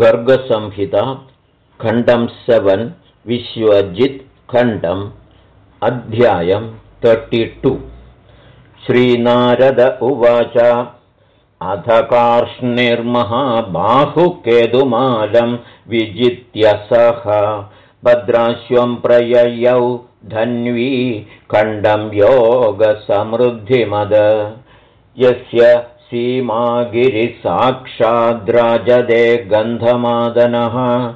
गर्गसंहिता खण्डं सेवन् विश्वजित् खण्डम् अध्यायं तर्टि टु श्रीनारद उवाच अथ कार्ष्णिर्महाबाहुकेतुमालं विजित्य सः भद्राश्वं प्रययौ धन्वी खण्डं योगसमृद्धिमद। यस्य सीमागिरिसाक्षाद्राजदे गन्धमादनः।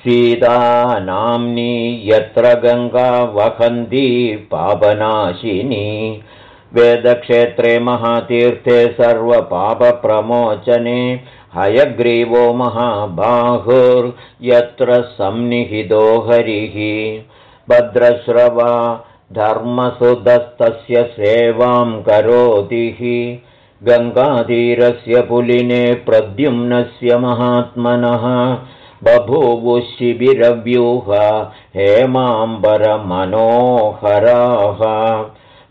सीतानाम्नी यत्र गङ्गा वहन्ती पापनाशिनी। वेदक्षेत्रे महातीर्थे सर्वपापप्रमोचने हयग्रीवो महाबाहुर्यत्र संनिहितो हरिः। भद्रश्रवा धर्मसुदस्तस्य सेवां करोतिः गङ्गाधीरस्य पुलिने प्रद्युम्नस्य महात्मनः बभूवुशिबिरव्यूह हेमाम्बरमनोहराः।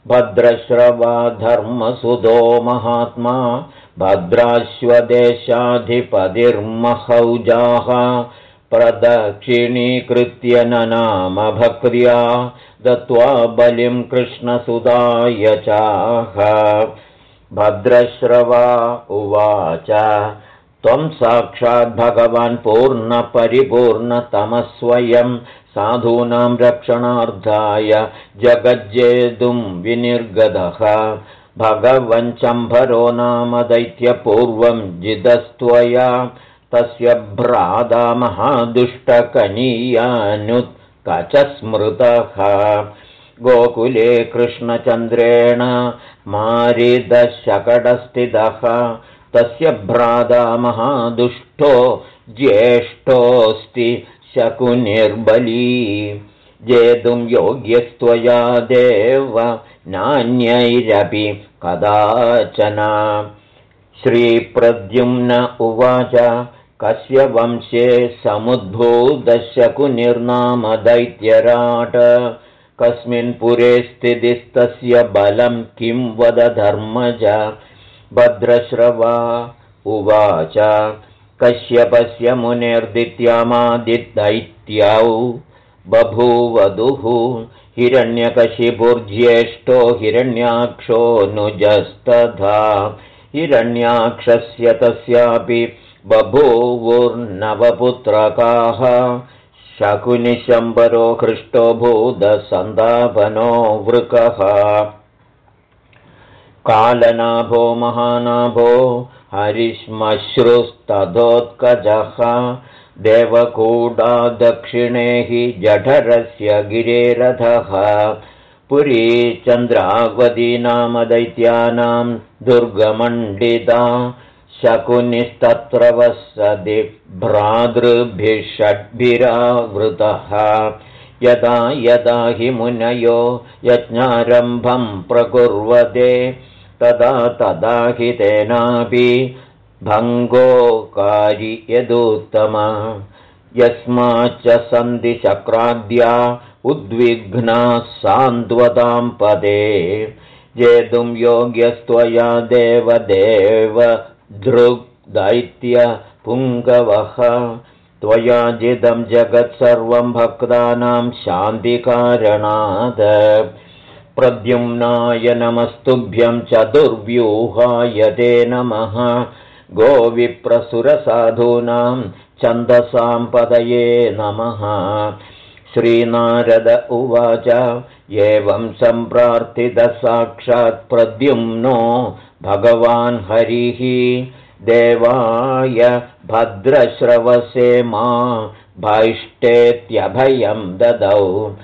भद्रश्रवा धर्मसुदो महात्मा भद्राश्वदेशाधिपतिर्महौजाः। प्रदक्षिणीकृत्य ननामभक्र्या दत्त्वा बलिं कृष्णसुदाय चाह भद्रश्रवा उवाच। त्वं साक्षाद्भगवान् पूर्णपरिपूर्णतमस्वयं साधूनां रक्षणार्थाय जगज्जेतुं विनिर्गतः। भगवञ्चम्भरो नाम दैत्यपूर्वं जिदस्त्वया। तस्य भ्राता महादुष्टकनीयानुत्कचस्मृतः गोकुले कृष्णचन्द्रेण मारिदशकटस्थितः। तस्य भ्राता महादुष्टो ज्येष्ठोऽस्ति शकुनिर्बली। जेतुं योग्यस्त्वया देव नान्यैरपि कदाचन। श्रीप्रद्युम्न उवाच कस्य वंशे समुद्भूतशकुनिर्नाम दैत्यराट कस्मिन् पुरे स्थितिस्तस्य बलं किं वद धर्मज? भद्रश्रवा उवाच। कश्यपस्य मुनिर्दित्यामादिदैत्यौ बभूवधुः। हिरण्यकशिपुर्ज्येष्ठो हिरण्याक्षो नुजस्तथा। हिरण्याक्षस्य तस्यापि बभूवुर्नवपुत्रकाः शकुनिशम्बरो हृष्टो भूदसन्दापनो वृकः। कालनाभो महानाभो हरिश्मश्रुस्तथोत्कजः देवकूडा दक्षिणे हि जठरस्य गिरेरथः। पुरी चन्द्रावती नाम दैत्यानां दुर्गमण्डिता शकुनिस्तत्र वसति भ्रातृभिः षड्भिरावृतः यदा यदा हि मुनयो यज्ञारम्भं प्रकुर्वते तदा तदा हि तेनापि भङ्गोकारि यदुत्तम। यस्माच्च सन्धिचक्राद्या उद्विघ्नाः सान्त्वतां पदे। जेतुं योग्यस्त्वया देवदेव पुङ्गवः त्वया जिदं जगत्सर्वं भक्तानां शान्तिकारणात्। प्रद्युम्नाय नमस्तुभ्यं चतुर्व्यूहाय ते नमः। गोविप्रसुरसाधूनां छन्दसां पदये नमः श्रीनारद उवाच एवं सम्प्रार्थितसाक्षात् प्रद्युम्नो भगवान् हरिः। देवाय भद्रश्रवसे मा भैष्टेत्यभयं ददौ।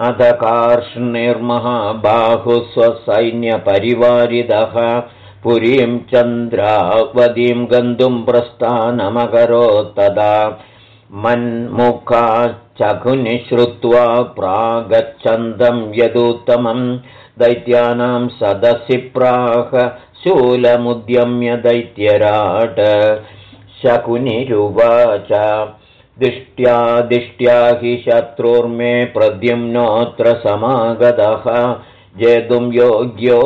अथ कार्ष्णिर्महाबाहुस्वसैन्यपरिवारिदः पुरीं चन्द्रावतीं गन्तुं प्रस्थानमकरोत्तदा मन्मुखाच्चघुनि श्रुत्वा प्रागच्छन्दं यदुत्तमं दैत्यानां सदसि प्राह शूलमुद्यम्य दैत्यराट। शकुनिरुवाच दिष्ट्या दिष्ट्या हि शत्रुर्मे प्रद्युम्नोऽत्र समागतः। जेतुं योग्यो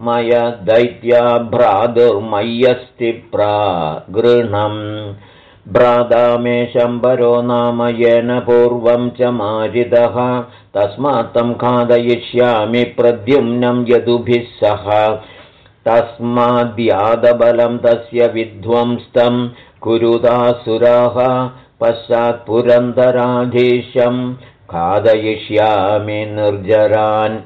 मय दैत्या भ्रातुर्मय्यस्ति प्रागृह्णम् भ्रादामे शम्बरो नाम येन पूर्वं च मारिदः तस्मात्तं खादयिष्यामि प्रद्युम्नं यदुभिः सह। तस्माद्यादबलं तस्य विध्वंस्तं कुरुदासुराः पश्चात्पुरन्दराधीशं खादयिष्यामि निर्जरान्।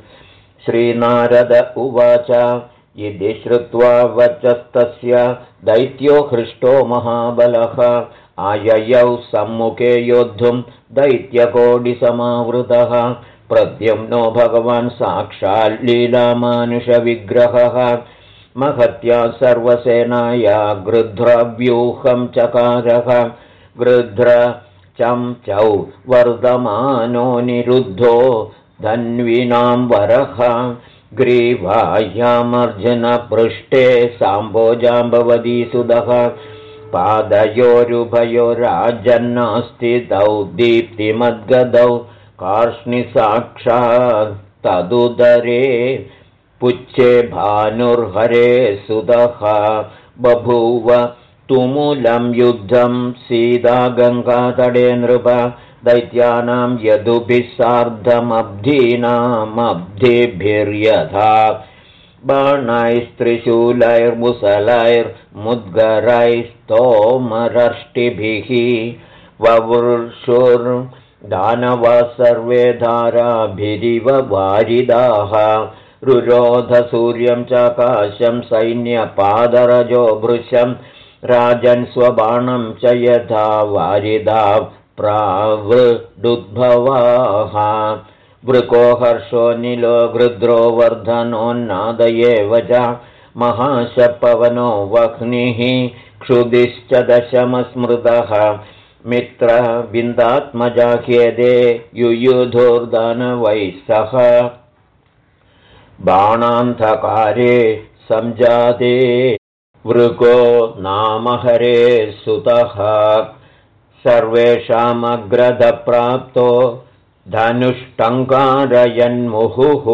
श्रीनारद उवाच इति श्रुत्वा वचस्तस्य दैत्यो हृष्टो महाबलः। आययौ सम्मुखे योद्धुं दैत्यकोटिसमावृतः। प्रद्युम्नो भगवान् साक्षाल्लीलामानुषविग्रहः महत्या सर्वसेनाया गृध्रव्यूहं चकारः। गृध्र चं वर्धमानो निरुद्धो धन्वीनां वरः ग्रीवाह्यामर्जुनपृष्ठे साम्भोजाम्बवती सुदः। पादयोरुभयोराजन्नास्तितौ दीप्तिमद्गदौ कार्ष्णिसाक्षात् तदुदरे पुच्छे भानुर्हरे सुदः। बभूव तुमुलं युद्धं सीतागङ्गातडे नृप दैत्यानां यदुभिः सार्धमब्धीनामब्धिभिर्यथा बाणैस्त्रिशूलैर्मुद्गरैस्तोमरष्टिभिः ववृषुर्दानव सर्वे धाराभिरिव वारिदाः रुरोधसूर्यं चाकाशं सैन्यपादरजो भृशं राजन् स्वबाणं च यथा वारिदा प्रावृदुद्भवाः वृको हर्षो निलो गृद्रो वर्धनोन्नाद एव च महाशपवनो वह्निः क्षुदिश्च दशमस्मृतः। मित्रबिन्दात्मजाह्यदे युयुधोर्धनवैः सह। बाणान्धकारे सञ्जाते वृको नामहरे सुतः सर्वेषामग्रधप्राप्तो धनुष्टङ्कारयन्मुहुः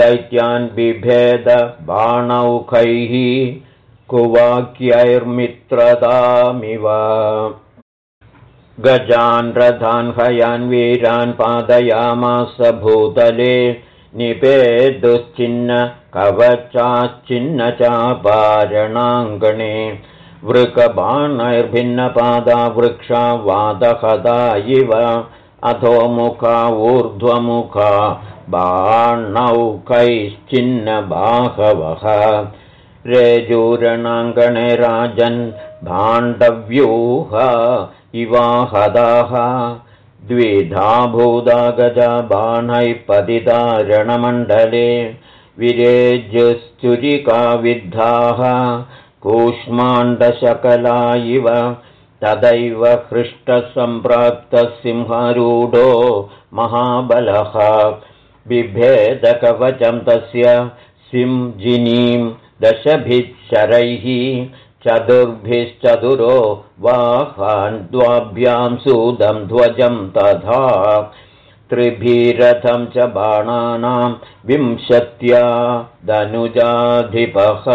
दैत्यान् बिभेदबाणौखैः कुवाक्यैर्मित्रतामिव। गजान् रथान् हयान् वीरान् पादयामास भूतले निपेदुश्चिन्न कवचाश्चिन्न चापारणाङ्गणे वृकबाणैर्भिन्नपादा वृक्षा वादहदा इव अधोमुखा ऊर्ध्वमुखा बाणौकैश्चिन्नबाहवः। रेजूरणाङ्गणे राजन् भाण्डव्यूह इवाहदाः। द्विधा भूदा गजा बाणैः पतिता रणमण्डले विरेजुश्चुरिका कूष्माण्डशकला इव तदैव हृष्टसम्प्राप्तसिंहारूढो महाबलः। बिभेदकवचं तस्य सिंजिनीं दशभिः शरैः चतुर्भिश्चतुरो वाहान् द्वाभ्यां सूदं ध्वजं तथा त्रिभिरथं च बाणानां विंशत्या दनुजाधिपः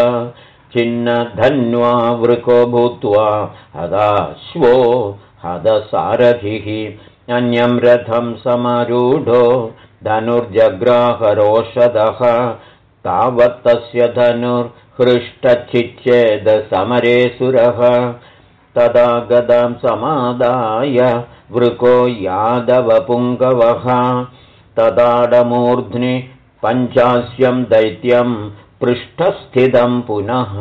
छिन्नधन्वा वृको भूत्वा हदाश्वो हदसारथिः। अन्यं रथं समारूढो धनुर्जग्राहरोषधः। तावत्तस्य धनुर्हृष्टच्छिच्छेदसमरे सुरः। तदा गदां समादाय वृको यादवपुङ्गवः। तदाडमूर्ध्नि पञ्चास्यं दैत्यं पृष्ठस्थितं पुनः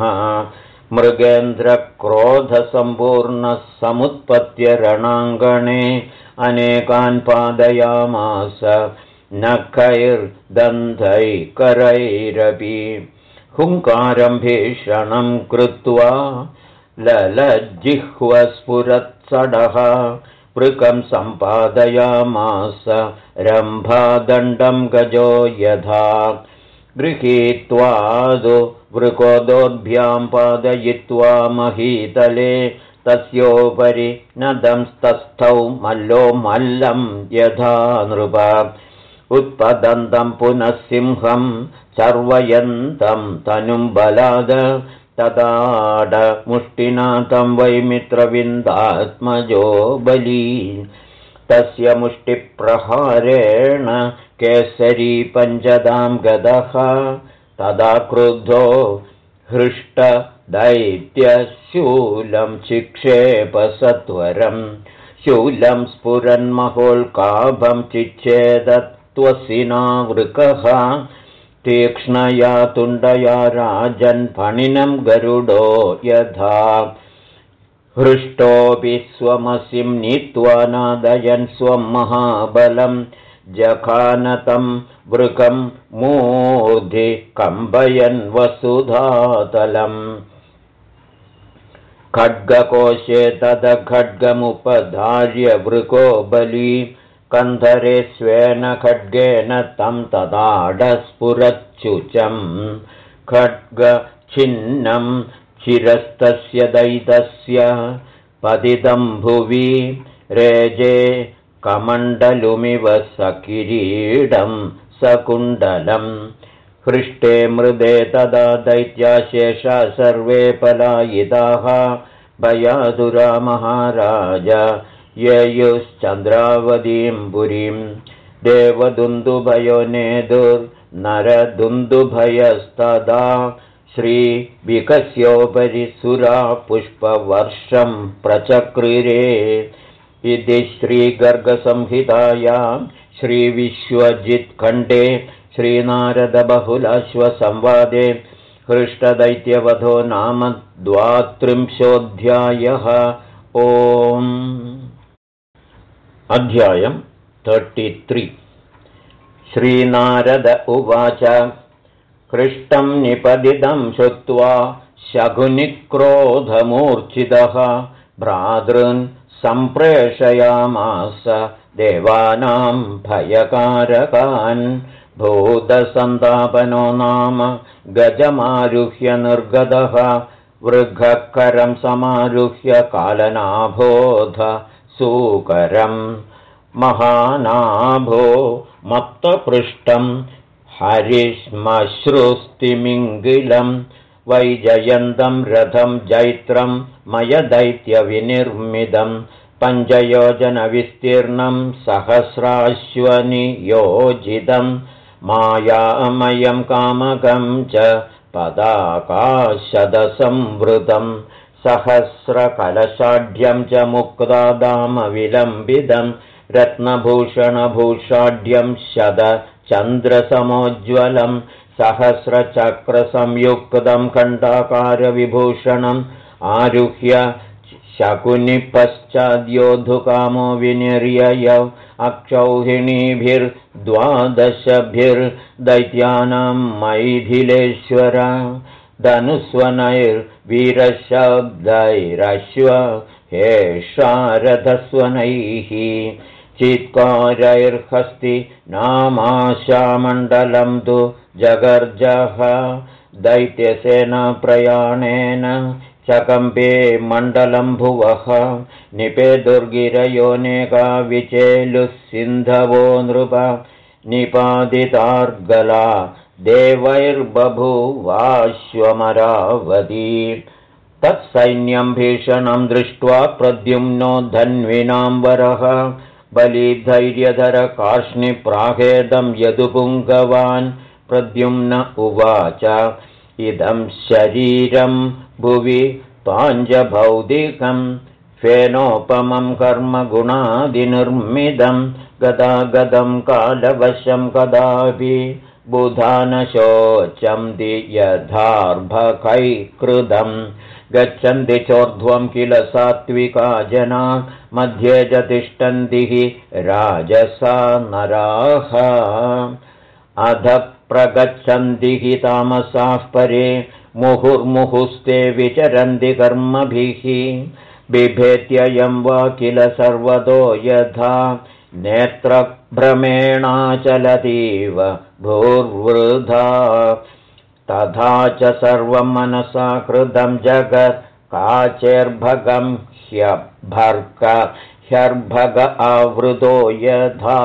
मृगेन्द्रक्रोधसम्पूर्णः समुत्पत्य रणाङ्गणे अनेकान् पादयामास नखैर्दन्धैकरैरपि हुङ्कारं भीषणं कृत्वा ललज्जिह्वस्फुरत्सडः पृकं सम्पादयामास रम्भादण्डं गजो यथा गृहीत्वादु वृकोदोद्भ्यां पादयित्वा महीतले तस्योपरि नदंस्तस्थौ मल्लो मल्लं यथा नृप। उत्पदन्तं पुनः सिंहं सर्वयन्तं तनुं बलाद तदाडमुष्टिनाथं वै मित्रविन्दात्मजो बली। तस्य मुष्टिप्रहारेण केसरी पञ्चदां गदः तदा क्रुद्धो हृष्टदैत्यशूलं चिक्षेपसत्वरं शूलं स्फुरन्महोल्काभं चिच्छेदत्वसिनावृकः तीक्ष्णया तुण्डया राजन्फणिनं गरुडो यथा। हृष्टोऽपि स्वमसिं नीत्वा नादयन् स्वं महाबलं जखानतं वृकं मूर्धि कम्बयन् वसुधातलम्। खड्गकोशे तद खड्गमुपधार्य वृको बली कन्धरे स्वेन खड्गेन तं तदाडस्फुरच्युचम्। खड्गछिन्नं चिरस्तस्य दैतस्य पतितं भुवि रेजे कमण्डलुमिव सकिरीडं सकुण्डलम् हृष्टे मृदे तदा दैत्याशेषा सर्वे पलायिताः। भयाधुरा महाराज ययुश्चन्द्रावतीं पुरीं देवदुन्दुभयो नेदुर्नरदुन्दुभयस्तदा। श्रीविकस्योपरि सुरा पुष्पवर्षं प्रचक्रिरे इति श्रीगर्गसंहितायां श्रीविश्वजित्खण्डे श्रीनारदबहुलाश्वसंवादे हृष्टदैत्यवधो नाम द्वात्रिंशोऽध्यायः ओम्। अध्यायम् तर्टि श्रीनारद उवाच कृष्टं निपदितं श्रुत्वा शकुनिक्रोधमूर्च्छितः भ्रातॄन् सम्प्रेषयामास देवानां भयकारकान् भूतसन्तापनो नाम गजमारुह्य निर्गतः वृघकरं समारुह्य कालनाभोध सूकरं महानाभो मत्तपृष्ठं हरिश्मश्रुस्तिमिङ्गिलं वैजयन्तं रथं जैत्रं मयदैत्यविनिर्मितं पञ्चयोजनविस्तीर्णं सहस्राश्वनियोजितं मायामयं कामकं च पदाकाशदसंवृतं सहस्रकलशाढ्यं च मुक्तादामविलम्बितं रत्नभूषणभूषाढ्यं शद चन्द्रसमोज्ज्वलं सहस्रचक्रसंयुक्तं खण्डाकारविभूषणम् आरुह्य शकुनिपश्चाद्योधुकामो विनिर्ययौ अक्षौहिणीभिर्द्वादशभिर्दैत्यानां मैथिलेश्वर। धनुस्वनैर्वीरशब्दैरश्व हे शारदस्वनैः चित्कारैर्हस्ति नामाशामण्डलं तु जगर्जः। दैत्यसेनाप्रयाणेन चकम्पे मण्डलं भुवः। निपे दुर्गिरयोनेका विचेलुः सिन्धवो नृप। निपादितार्गला देवैर्बभुवाश्वमरावती। तत्सैन्यं भीषणं दृष्ट्वा प्रद्युम्नो धन्विनाम्बरः बलिधैर्यधरकार्ष्णिप्राहेदं यदुपुङ्गवान् प्रद्युम्न उवाच। इदं शरीरं भुवि पाञ्जभौतिकं फेनोपमं कर्मगुणादिनिर्मिदं गदागदं कालवशं कदापि बुधानशोचं यथार्भकैकृदम् गच्छन्ति चोर्ध्वं किल सात्विका जना मध्ये तिष्ठन्ति हि राजसा नराः। अध प्रगच्छन्ति हि तामसाः परे मुहुर्मुहुस्ते विचरन्ति कर्मभिः। बिभेत्ययं वा किल सर्वतो यथा नेत्रभ्रमेणाचलतीव भूर्वृधा तथा च सर्वं मनसा कृतं जगत् काचेर्भगं ह्यभर्क ह्यर्भग आवृतो यथा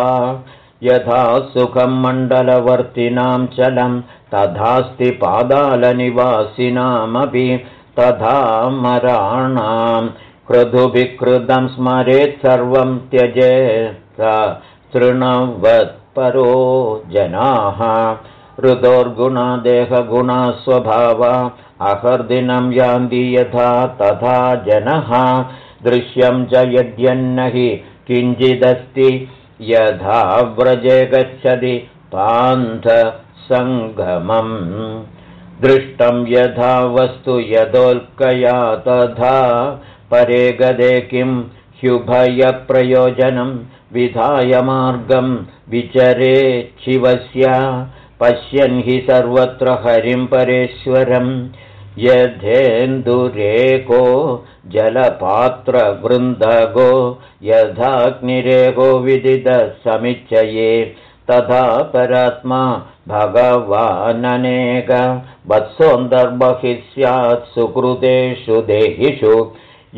यथा सुखं मण्डलवर्तिनां चलं तथास्ति पादालनिवासिनामपि तथा मराणां हृदुभिकृतं स्मरेत् सर्वं त्यजेत् तृणवत्परो जनाः। ऋतोर्गुणा स्वभावा अहर्दिनं यान्ति यथा तथा जनः। दृश्यं च यद्यन्न हि किञ्चिदस्ति यथा व्रजे गच्छति पान्थसङ्गमम्। दृष्टं यथा वस्तु यदोल्कया तथा परे गदे किं ह्युभयप्रयोजनं विधाय मार्गं विचरे शिवस्य। पश्यन् हि सर्वत्र हरिं परेश्वरम् यथेन्दुरेको जलपात्रवृन्दगो यथाग्निरेको विदितसमिच्चये तथा परात्मा भगवाननेक वत्सोन्दर्बहि स्यात् सुकृतेषु देहिषु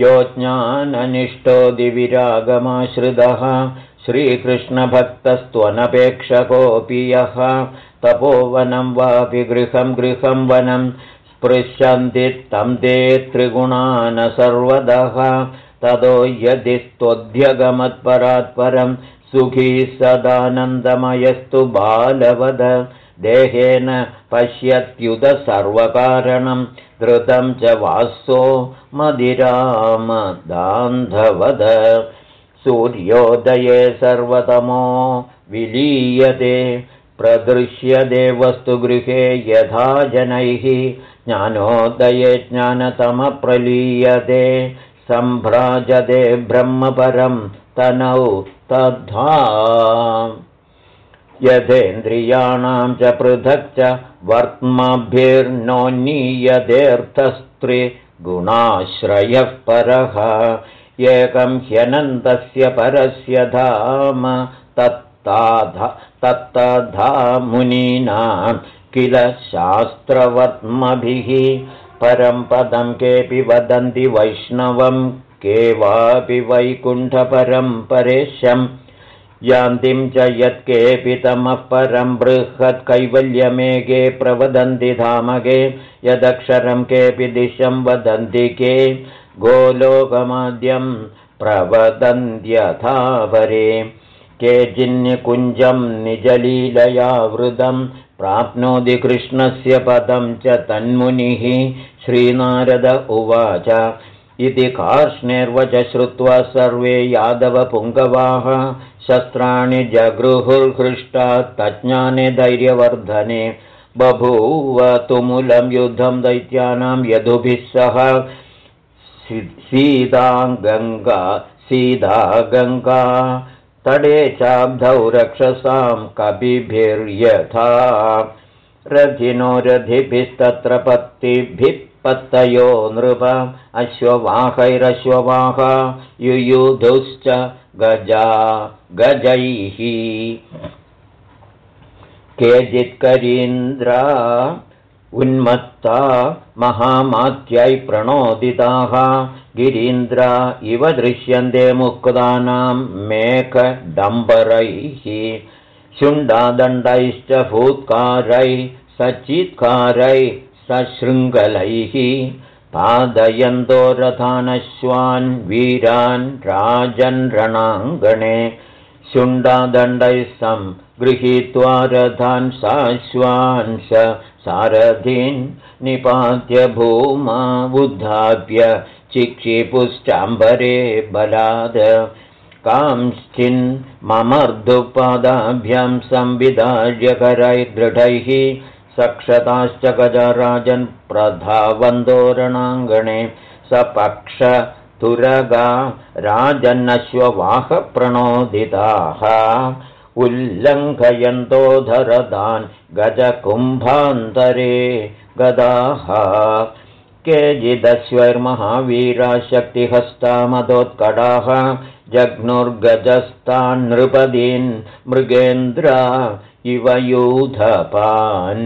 यो ज्ञाननिष्ठो दिविरागमाश्रितः श्रीकृष्णभक्तस्त्वनपेक्षकोऽपि यः तपोवनं वापि गृहं गृहं वनं स्पृशन्ति तं ते त्रिगुणान् सर्वदः। ततो यदि त्वध्यगमत्परात्परं सुखी सदानन्दमयस्तु बालवद। देहेन पश्यत्युत सर्वकारणं धृतं च वासो मदिरामदान्धवद सूर्योदये सर्वतमो विलीयते प्रदृश्यते वस्तुगृहे यथा जनैः ज्ञानोदये ज्ञानतमप्रलीयते। सम्भ्राजते ब्रह्मपरं तनौ तद्धा। यथेन्द्रियाणां च पृथक् च वर्त्मभिर्नोन्नीयतेऽर्थस्त्रिगुणाश्रयः परः। एकं ह्यनन्तस्य परस्य धाम तत्तधा मुनीनां किल शास्त्रवर्त्मभिः परं पदं केऽपि वदन्ति वैष्णवं के वापि वैकुण्ठपरं परेशं यान्तिं च यत्केऽपि तमः परं बृहत्कैवल्यमेके प्रवदन्ति धामगे यदक्षरं केऽपि दिशं वदन्ति के गोलोकमाद्यं प्रवदन्त्यथापरे केचिन्निकुञ्जं निजलीलयावृतं प्राप्नोति कृष्णस्य पदं च तन्मुनिः श्रीनारद उवाच। इति कार्ष्णेर्वच श्रुत्वा सर्वे यादवपुङ्गवाः शस्त्राणि जगृहुर्हृष्टा तज्ज्ञाने धैर्यवर्धने। बभूव तुमुलं युद्धं दैत्यानां यदुभिः सह सीताङ्गङ्गा सीता गङ्गा तडे चाब्धौ रक्षसां कपिभिर्यथा। रथिनो रथिभिस्तत्र पत्तिभिः पत्तयो नृप अश्ववाहैरश्ववाह युयुधुश्च गजा गजैः। केचित्करीन्द्रा उन्मत्ता महामात्यै प्रणोदिताः। गिरीन्द्रा इव दृश्यन्ते मुक्तानां मेघडम्बरैः। शुण्डादण्डैश्च भूत्कारैः सचित्कारैः सशृङ्गलैः। पादयन्तो रथानश्वान् वीरान् राजन् रणाङ्गणे। शुण्डादण्डैः सं गृहीत्वा रथान् साश्वांस सारथीन् निपात्य भूमा बुद्धाप्य चिक्षिपुश्चाम्बरे बलाद कांश्चिन् ममर्धुपादाभ्यां संविधार्यकरैर्दृढैः सक्षताश्च गजराजन् प्रधावन्दोरणाङ्गणे सपक्षतुरगा राजन्नश्ववाहप्रणोदिताः उल्लङ्घयन्तो धरदान् गजकुम्भान्तरे गदाः। केचिदश्वैर्महावीराशक्तिहस्ता मदोत्कटाः जघ्नुर्गजस्तान् नृपदीन् मृगेन्द्रा इव यूधपान्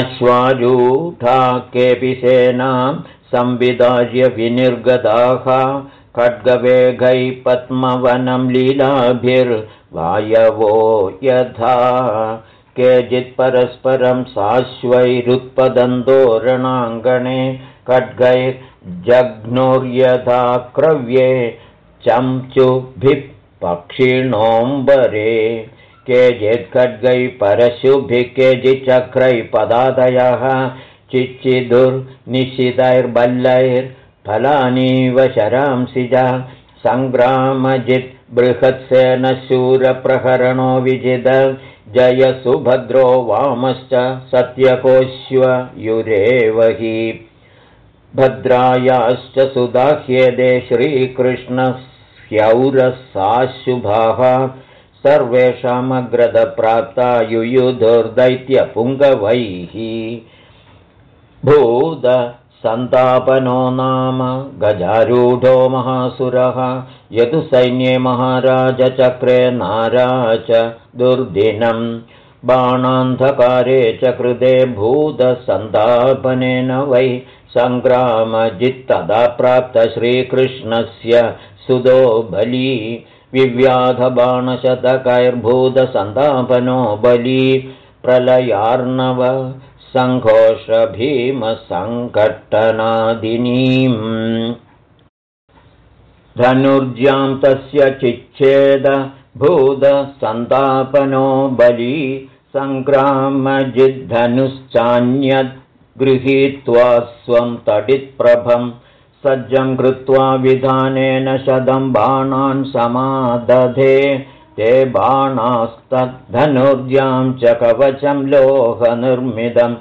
अश्वारूढा केऽपि सेनां संविदार्य विनिर्गताः खड्गवेगै पद्मवनं लीलाभिर्वायवो यथा। केचित् परस्परं साश्वैरुत्पदन्तोरणाङ्गणे खड्गैर्जघ्नोर्यथा क्रव्ये चंचुभिः पक्षिणोऽम्बरे केचित् खड्गैः परशुभिः केचिच्चक्रैः पदादयः चिच्चिदुर्निशितैर्बल्लैर्फलानीव शरांसि च सङ्ग्रामजित् बृहत्सेन शूरप्रहरणो विजिद जयसुभद्रो वामश्च सत्यकोश्वयुरेव हि। भद्रायाश्च सुदाह्येदे श्रीकृष्णस्यौरसाशुभाः। सर्वेषामग्रदप्राप्ता युयुधुर्दैत्यपुङ्गवैः भूतसन्तापनो नाम गजारूढो महासुरः। यदु सैन्ये महाराजचक्रे नाराच दुर्दिनं। बाणान्धकारे च कृते भूतसन्तापनेन वै सङ्ग्रामजित्तदा प्राप्तश्रीकृष्णस्य सुदो बली। विव्याधबाणशतकैर्भूतसन्तापनो बली। प्रलयार्णव सङ्घोषभीमसङ्कट्टनादिनीम् धनुर्जां तस्य चिच्छेद भूतसन्तापनो बली सङ्ग्रामजिद्धनुश्चान्यद् गृहीत्वा स्वं तडित्प्रभम् सज्जं कृत्वा विधानेन शतं बाणान् समादधे ते बाणास्तद्धनुर्जां च कवचं लोहनिर्मितं।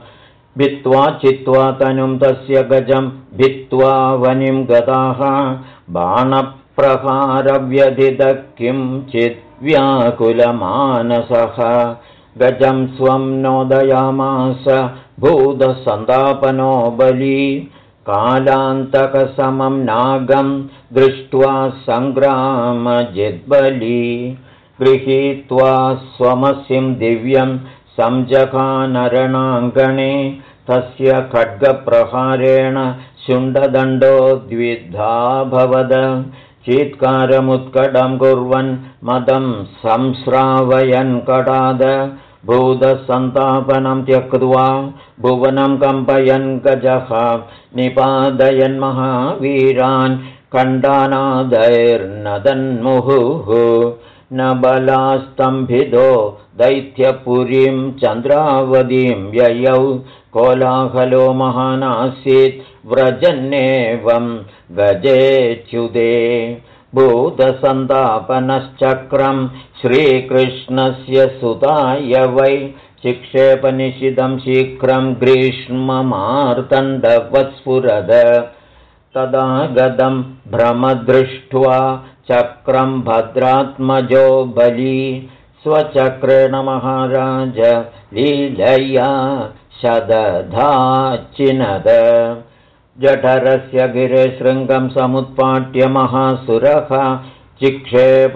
भित्त्वा चित्वा तनुं तस्य गजं भित्त्वा वनिं गताः बाणप्रहारव्यधिदः किञ्चित् व्याकुलमानसः। गजं स्वं नोदयामास भूतसन्तापनो बली। कालान्तकसमं नागं दृष्ट्वा सङ्ग्रामजिद्बली गृहीत्वा स्वमसिं दिव्यं संजखानरणाङ्गणे तस्य खड्गप्रहारेण शुण्डदण्डो द्विधाभवद चीत्कारमुत्कटं कुर्वन् मदं संस्रावयन् कटाद। भूतसन्तापनं त्यक्त्वा भुवनं कम्पयन् गजः। निपादयन् महावीरान् कण्डानादैर्नदन्मुहुः न बलास्तम्भिदो दैत्यपुरीं चन्द्रावतीं ययौ कोलाहलो महानासीत् व्रजन्नेवं गजेच्युदे भूतसन्तापनश्चक्रं श्रीकृष्णस्य सुताय वै चिक्षेपनिषितं शीघ्रं ग्रीष्ममार्तण्डवत्स्फुरद तदा गदं भ्रमदृष्ट्वा चक्रं भद्रात्मजो बली स्वचक्रेण महाराज लीलया शदधाचिनद। जठरस्य गिरिशृङ्गं समुत्पाट्य महासुरः चिक्षेप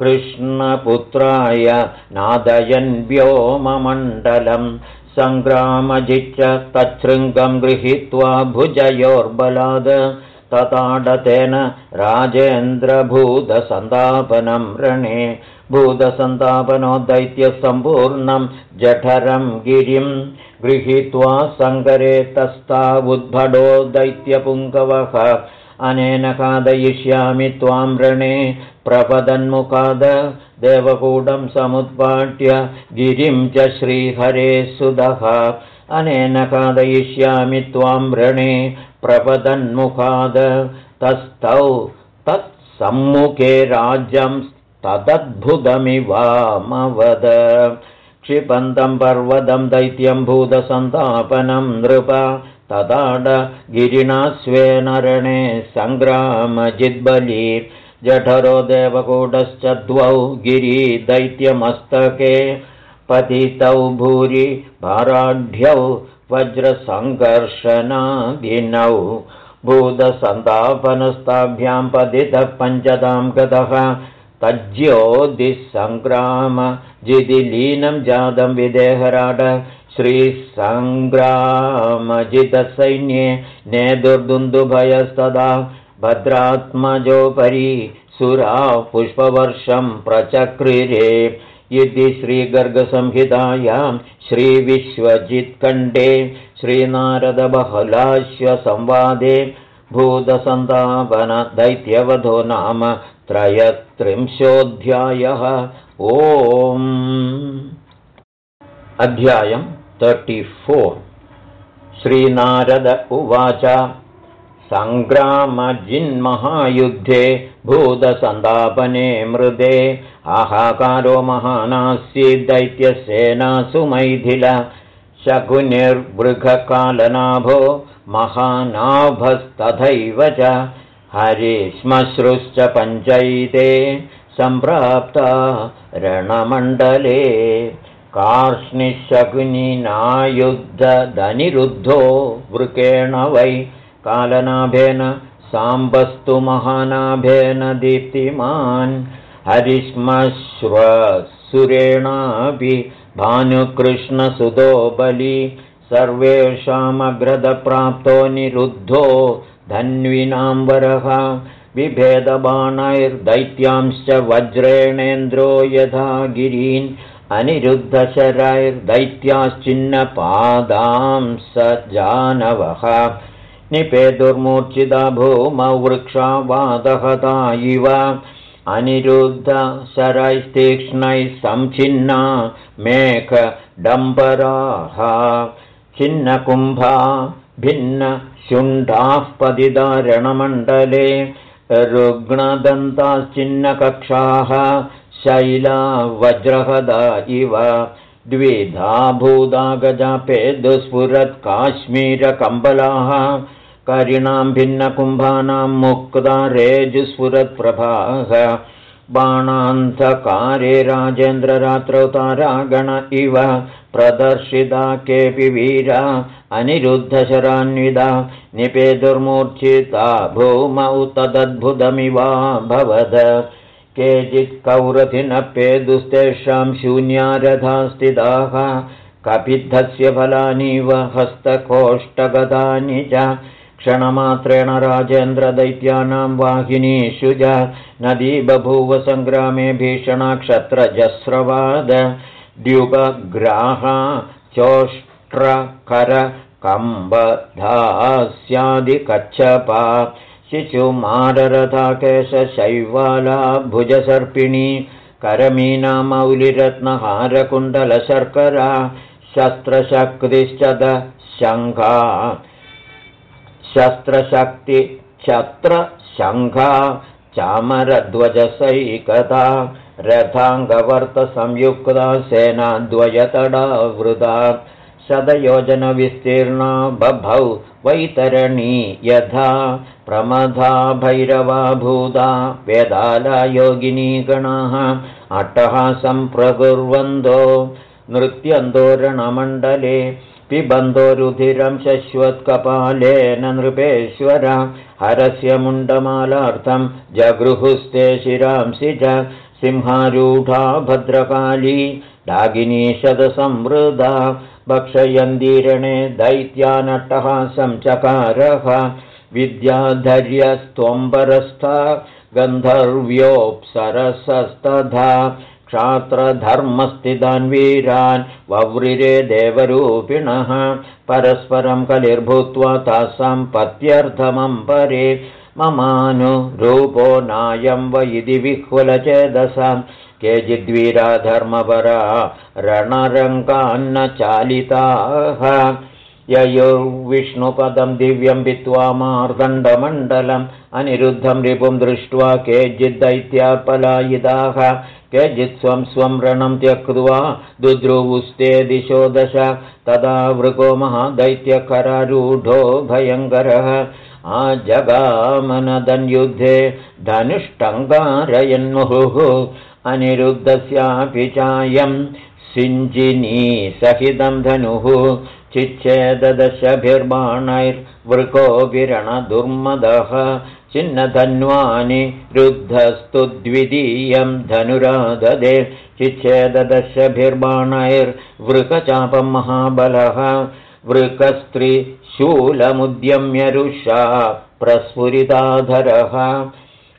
कृष्णपुत्राय नादयन् व्योममण्डलं सङ्ग्रामजिच्च तच्छृङ्गं गृहीत्वा भुजयोर्बलाद तताडतेन राजेन्द्रभूतसन्तापनं रणे भूतसन्तापनो दैत्यसम्पूर्णं जठरं गिरिं गृहीत्वा सङ्गरे तस्तावुद्भटो दैत्यपुङ्गवः। अनेन खादयिष्यामि त्वां रणे प्रपदन्मुखाद देवकूटं समुत्पाट्य गिरिं च श्रीहरे सुदः अनेन खादयिष्यामि त्वां रणे प्रपदन्मुखाद। तस्थौ तत्सम्मुखे राज्यं तदद्भुतमिवामवद। क्षिपन्तं पर्वतं दैत्यं भूतसन्तापनं नृप। तदाड गिरिणास्वेन रणे सङ्ग्रामजिद्बली। जठरो देवकूटश्च द्वौ दैत्यमस्तके पतितौ भूरि पाराढ्यौ वज्रसङ्कर्षणादिनौ भूतसन्तापनस्ताभ्यां पतितः पञ्चतां गतः। तज्ज्योतिःसङ्ग्रामजिदिलीनं जातं विदेहराड। श्रीसङ्ग्रामजितसैन्ये नेदुर्दुन्दुभयस्तदा भद्रात्मजोपरि सुरा पुष्पवर्षं प्रचक्रिरे इति श्रीगर्गसंहितायां श्रीविश्वजित्कण्डे श्रीनारदबहलाश्वसंवादे भूतसन्तापनदैत्यवधो नाम त्रयस्त्रिंशोऽध्यायः। ओम्। अध्यायम् तर्टिफोर् श्रीनारद उवाच सङ्ग्रामजिन्महायुद्धे भूतसन्तापने मृदे आहाकारो महानास्य दैत्यसेनासु मैथिल शकुनिर्वृघकालनाभो महानाभस्तथैव च हरिश्मश्रुश्च पञ्चैते सम्प्राप्ता रणमण्डले कार्ष्णिशकुनिनायुद्धनिरुद्धो वृकेण वै कालनाभेन साम्बस्तु महानाभेन दीप्तिमान् हरिश्मश्वसुरेणापि भानुकृष्णसुतो बलि सर्वेषामग्रदप्राप्तो निरुद्धो धन्विनाम्बरः बिभेदबाणैर्दैत्यांश्च वज्रेणेन्द्रो यथा गिरीन् अनिरुद्धशरैर्दैत्याश्चिन्नपादां स जानवः निपेदुर्मूर्च्छिता भूमौ वृक्षावादहता इव अनिरुद्धशरैस्तीक्ष्णैः संचिन्ना मेघडम्बराः। छिन्नकुम्भा भिन्नशुण्डाः पतिदारणमण्डले रुग्णदन्ताश्चिन्नकक्षाः शैला वज्रहदा इव द्विधा भूदा काश्मीरकम्बलाः करिणां भिन्नकुम्भानां मुक्ता रेजुस्फुरत्प्रभाः बाणान्धकारे राजेन्द्ररात्रौ तारागण इव प्रदर्शिता केऽपि वीरा अनिरुद्धशरान्विदा निपेदुर्मूर्च्छिता भूमौ तदद्भुतमिवाभवद केचित् कौरथिनपेदुस्तेषां शून्यारथा स्थिताः कपिद्धस्य फलानीव हस्तकोष्ठगतानि च क्षणमात्रेण राजेन्द्रदैत्यानां वाहिनीषु च नदी बभूव सङ्ग्रामे भीषणाक्षत्रजस्रवाद द्युपग्राह चोष्ट्रकरकम्बधास्यादिकच्छपा शिशुमाररथाकेशशैवाला भुजसर्पिणी करमीनामौलिरत्नहारकुण्डलशर्करा शस्त्रशक्तिश्च शङ्खा शस्त्रशक्तिक्षत्रशङ्खा चामरध्वजसैकता रथाङ्गवर्तसंयुक्ता सेनाद्वयतडावृता शतयोजनविस्तीर्णा बभौ वैतरणी यथा प्रमथा भैरवा भूता वेदालयोगिनीगणाः अट्टहासं प्रकुर्वन्तो नृत्यन्दोरणमण्डले पिबन्धो रुधिरं शश्वत्कपालेन नृपेश्वर हरस्य मुण्डमालार्थं जगृहुस्ते शिरांसि च सिंहारूढा भद्रकाली डागिनीशतसंवृदा भक्षयन्दीरणे दैत्यानट्टहासं चकारः विद्याधर्यस्त्वम्बरस्था गन्धर्व्योऽप्सरसस्तथा क्षात्रधर्मस्थितान् वीरान् वव्रिरे देवरूपिणः परस्परं कलिर्भूत्वा तासां पत्यर्थमम्बरे ममानुरूपो नायं व इति विह्वलचेदसां केचिद्वीरा धर्मपरा रणरङ्गान्न चालिताः ययोर्विष्णुपदं दिव्यं भित्त्वा मार्दण्डमण्डलम् अनिरुद्धं रिपुं दृष्ट्वा केचिद्दैत्या पलायिताः केचित् स्वं स्वं रणं त्यक्त्वा दुद्रुवुस्ते दिशो दश तदा वृको महादैत्यकरारूढो भयङ्करः। आजगामनदन्युद्धे धनुष्टङ्गारयन्मुहुः अनिरुद्धस्यापि चायं सिञ्जिनीसहितं धनुः। चिच्छेददशभिर्बाणैर्वृकोऽभिरणदुर्मदः चिन्नधन्वानि रुद्धस्तु द्वितीयं धनुराददे चिच्छेददशभिर्बाणैर्वृकचापं महाबलः वृकस्त्रीशूलमुद्यम्यरुषा प्रस्फुरिताधरः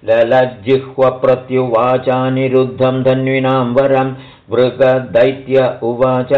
ललज्जिह्वप्रत्युवाचानिरुद्धं धन्विनां वरं मृगदैत्य उवाच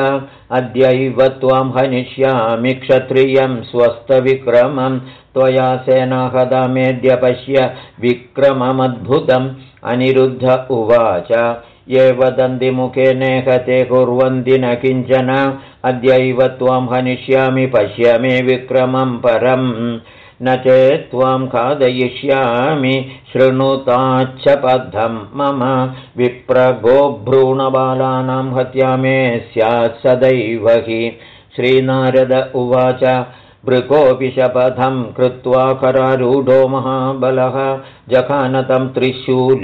अद्यैव त्वां हनिष्यामि क्षत्रियं स्वस्थविक्रमं त्वया सेनाहदमेद्य पश्य विक्रममद्भुतम्। अनिरुद्ध उवाच। ये वदन्ति मुखे नेहते कुर्वन्ति न किञ्चन। अद्यैव त्वां हनिष्यामि पश्य मे विक्रमं परम्। न चेत् त्वां खादयिष्यामि शृणुताच्छबद्धं मम। विप्रगोभ्रूणबालानां हत्या मे स्यात् सदैव हि। श्रीनारद उवाच भृकोऽपि शपथं कृत्वा करारूढो महाबलः जखानतं त्रिशूलेनानिरुद्धं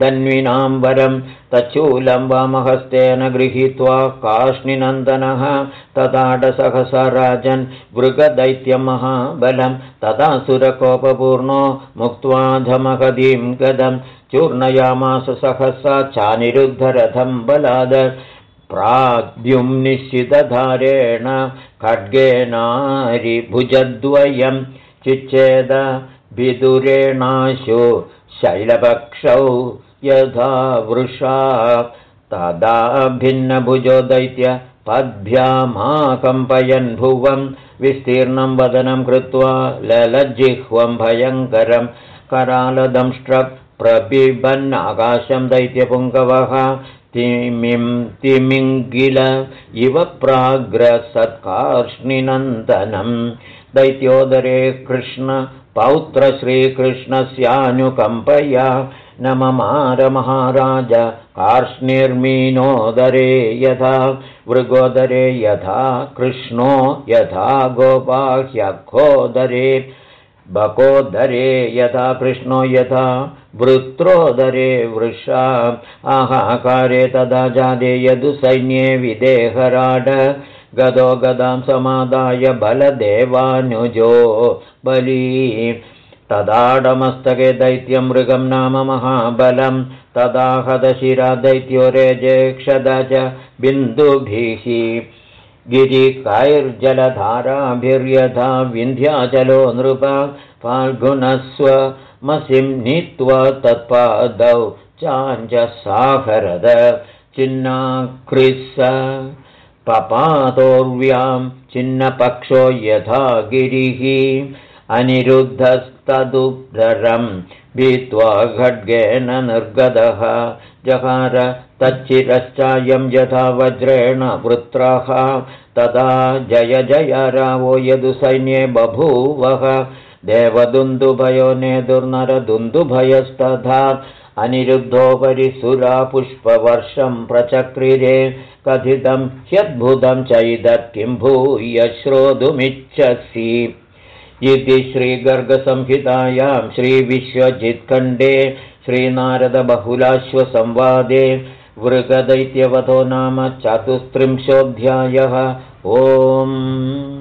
धन्विनां वरं तच्छूलं वामहस्तेन गृहीत्वा काष्णिनन्दनः तदाडसहसा राजन् मृगदैत्यमहाबलं तदा सुरकोपपूर्णो मुक्त्वाधमहदीं गदं चूर्णयामास सहसा चानिरुद्धरथं बलाद प्राद्युम्निश्चितधारेण खड्गेनारिभुजद्वयं चिच्छेद विदुरेणाशु शैलपक्षौ यथा वृषा तदा भिन्नभुजो दैत्य पद्भ्यामाकम्पयन् भुवं विस्तीर्णं वदनं कृत्वा ललज्जिह्वं भयङ्करं करालदंष्ट्रप्रबिबन्नाकाशं दैत्यपुङ्गवः तिमिं तिमिङ्गिल इव प्राग्रसत्कार्ष्णिनन्दनं। दैत्योदरे कृष्णपौत्रश्रीकृष्णस्यानुकम्पया न ममारमहाराज कार्ष्णिर्मीनोदरे यथा मृगोदरे यथा कृष्णो यथा गोपाह्यखोदरे बकोदरे यथा कृष्णो यथा वृत्रोदरे वृषा आहाकारे तदा जादे यदुसैन्ये विदेहराड गदो गदां समादाय बलदेवानुजो बली। तदाडमस्तके दैत्यं मृगं नाम महाबलं। तदा हदशिरा दैत्यो रेजेक्षद च बिन्दुभिः गिरिकैर्जलधाराभिर्यथा विन्ध्याचलो नृप फाल्गुनस्व मसिं नीत्वा तत्पादौ चाञ्जसाहरद चिन्नाकृस पपातोर्व्यां चिन्नपक्षो यथा गिरिः अनिरुद्धस्तदुद्धरं भीत्वा खड्गेन निर्गतः जहार तच्चिरश्चायं यथा वज्रेण वृत्रः तदा जय जय रावो यदुसैन्ये बभूवः। देवदुन्दुभयो नेदुर्नरदुन्दुभयस्तथा अनिरुद्धोपरि सुरापुष्पवर्षं प्रचक्रिरे कथितं ह्यद्भुतं चैदत् किं भूय श्रोतुमिच्छसि। इति श्रीगर्गसंहितायां श्रीविश्वजित्खण्डे श्रीनारदबहुलाश्वसंवादे वृगदैत्यवधो नाम चतुस्त्रिंशोऽध्यायः। ओम्